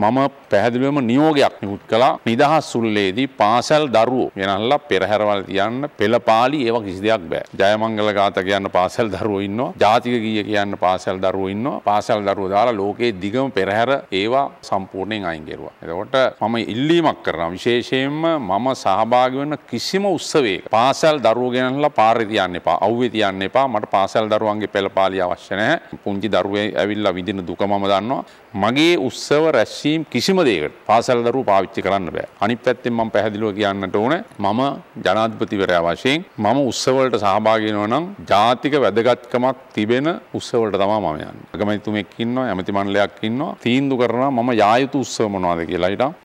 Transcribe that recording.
මම පැහැදිලිවම නියෝගයක් නිකුත් කළා නිදහස් සුල්ලේදී පාසල් දරුවෝ ගෙනල්ලා පෙරහැරවල් තියන්න පෙළපාලි ඒවා කිසි දෙයක් බෑ. ජයමංගල ගාත කියන්න පාසල් දරුවෝ ඉන්නවා. ජාතික ගීය කියන්න පාසල් දරුවෝ ඉන්නවා. පාසල් දරුවෝ දාලා ලෝකයේ දිගම පෙරහැර ඒවා සම්පූර්ණයෙන් අයින් කෙරුවා. එතකොට මම ඉල්ලීමක් කරනවා විශේෂයෙන්ම මම සහභාගී වෙන කිසිම උත්සවයක පාසල් දරුවෝ ගෙනල්ලා පාරේ තියන්න එපා. අවුවේ තියන්න එපා. මට පාසල් දරුවන්ගේ පෙළපාලි අවශ්‍ය නැහැ. පුංචි දරුවේ ඇවිල්ලා විඳින දුක මම දන්නවා. මගේ උත්සව රැස්වීම් කිසිම දෙයකට පාසල් දරුවෝ පාවිච්චි කරන්න බෑ. අනිත් පැත්තෙන් මම පැහැදිලිව කියන්නට ඕනේ මම ජනාධිපතිවරයා වශයෙන් මම උත්සවවලට සහභාගී වෙනවා නම් ජාතික වැදගත්කමක් තිබෙන උත්සවවලට තමයි මම යන්නේ. අගමැතිතුමෙක් ඉන්නවා, ඇමති මණ්ඩලයක් ඉන්නවා. තීන්දුව කරනවා මම යා යුතු උත්සව මොනවද කියලා. ඊට